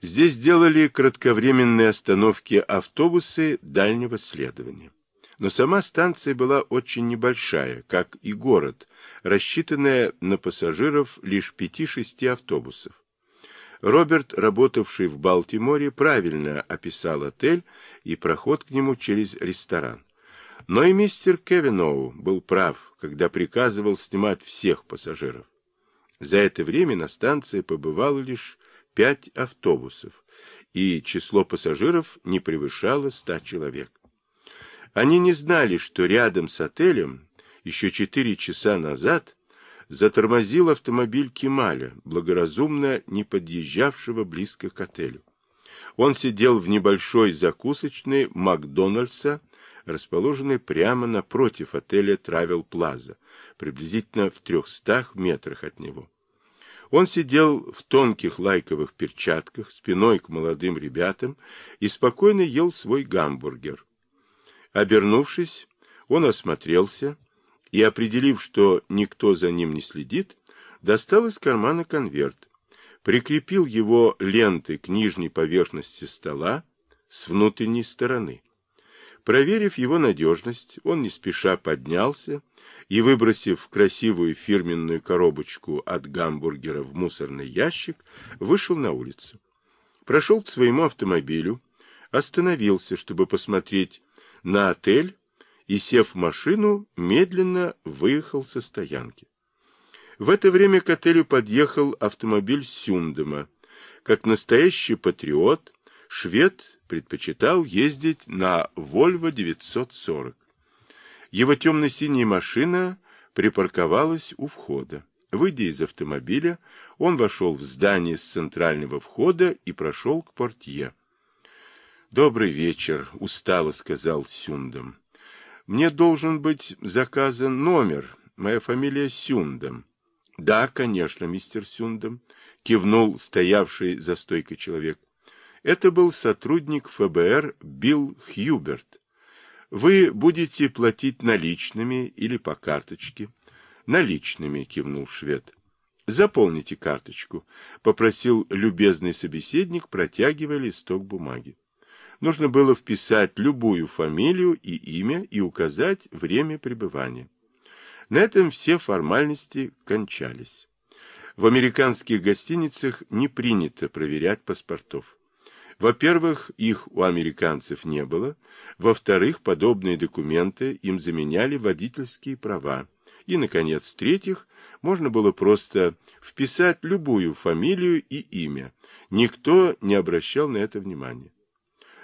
Здесь делали кратковременные остановки автобусы дальнего следования. Но сама станция была очень небольшая, как и город, рассчитанная на пассажиров лишь пяти-шести автобусов. Роберт, работавший в Балтиморе, правильно описал отель и проход к нему через ресторан. Но и мистер Кевиноу был прав, когда приказывал снимать всех пассажиров. За это время на станции побывало лишь пять автобусов, и число пассажиров не превышало ста человек. Они не знали, что рядом с отелем еще четыре часа назад затормозил автомобиль Кемаля, благоразумно не подъезжавшего близко к отелю. Он сидел в небольшой закусочной Макдональдса, расположенной прямо напротив отеля Travel Plaza, приблизительно в трехстах метрах от него. Он сидел в тонких лайковых перчатках, спиной к молодым ребятам, и спокойно ел свой гамбургер. Обернувшись, он осмотрелся и, определив, что никто за ним не следит, достал из кармана конверт, прикрепил его лентой к нижней поверхности стола с внутренней стороны. Проверив его надежность, он не спеша поднялся и, выбросив красивую фирменную коробочку от гамбургера в мусорный ящик, вышел на улицу. Прошел к своему автомобилю, остановился, чтобы посмотреть на отель, и, сев в машину, медленно выехал со стоянки. В это время к отелю подъехал автомобиль Сюндема. Как настоящий патриот, швед предпочитал ездить на Volvo 940. Его темно-синяя машина припарковалась у входа. Выйдя из автомобиля, он вошел в здание с центрального входа и прошел к портье. «Добрый вечер», — устало сказал Сюндом. «Мне должен быть заказан номер. Моя фамилия Сюндом». «Да, конечно, мистер Сюндом», — кивнул стоявший за стойкой человек. Это был сотрудник ФБР Билл Хьюберт. Вы будете платить наличными или по карточке? Наличными, кивнул швед. Заполните карточку, попросил любезный собеседник, протягивая листок бумаги. Нужно было вписать любую фамилию и имя и указать время пребывания. На этом все формальности кончались. В американских гостиницах не принято проверять паспортов. Во-первых, их у американцев не было. Во-вторых, подобные документы им заменяли водительские права. И, наконец, в-третьих, можно было просто вписать любую фамилию и имя. Никто не обращал на это внимания.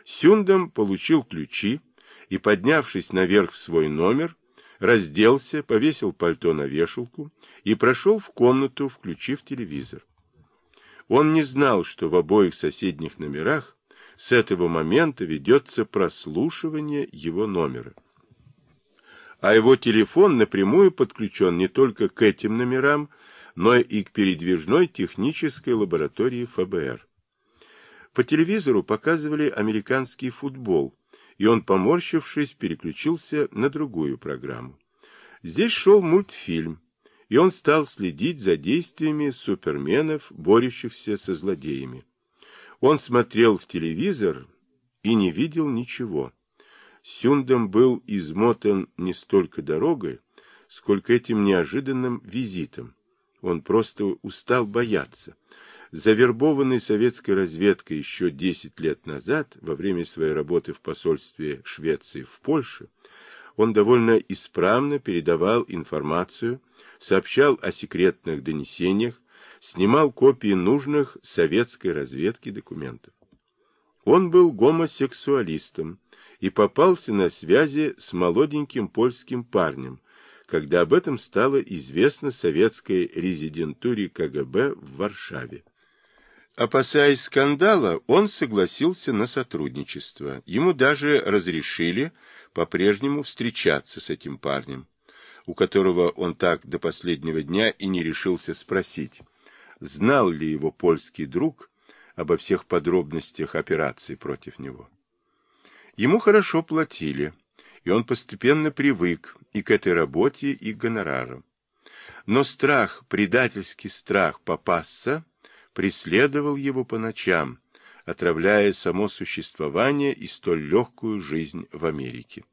Сюндом получил ключи и, поднявшись наверх в свой номер, разделся, повесил пальто на вешалку и прошел в комнату, включив телевизор. Он не знал, что в обоих соседних номерах с этого момента ведется прослушивание его номера. А его телефон напрямую подключен не только к этим номерам, но и к передвижной технической лаборатории ФБР. По телевизору показывали американский футбол, и он, поморщившись, переключился на другую программу. Здесь шел мультфильм, и он стал следить за действиями суперменов, борющихся со злодеями. Он смотрел в телевизор и не видел ничего. Сюндом был измотан не столько дорогой, сколько этим неожиданным визитом. Он просто устал бояться. Завербованный советской разведкой еще 10 лет назад, во время своей работы в посольстве Швеции в Польше, он довольно исправно передавал информацию, сообщал о секретных донесениях, снимал копии нужных советской разведки документов. Он был гомосексуалистом и попался на связи с молоденьким польским парнем, когда об этом стало известно советской резидентуре КГБ в Варшаве. Опасаясь скандала, он согласился на сотрудничество. Ему даже разрешили по-прежнему встречаться с этим парнем, у которого он так до последнего дня и не решился спросить, знал ли его польский друг обо всех подробностях операции против него. Ему хорошо платили, и он постепенно привык и к этой работе, и к гонорарам. Но страх, предательский страх попасться, преследовал его по ночам, отравляя само существование и столь легкую жизнь в Америке.